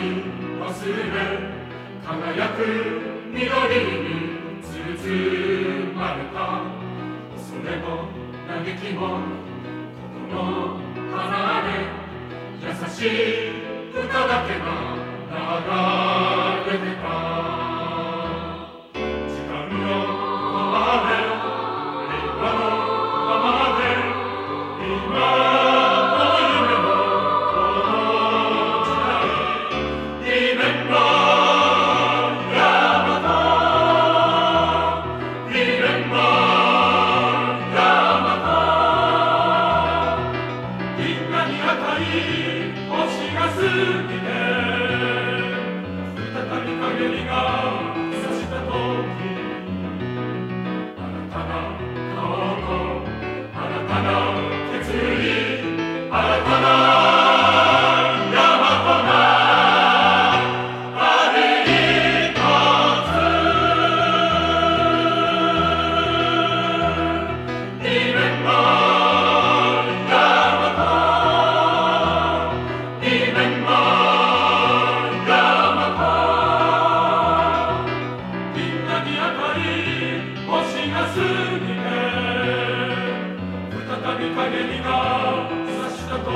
い忘れ輝く緑に包まれた。恐れも嘆きも心の離れ優しい歌だけが流れ星が好き再び陰が差した時新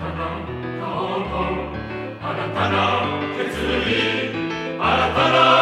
たな顔と新たの決意新たな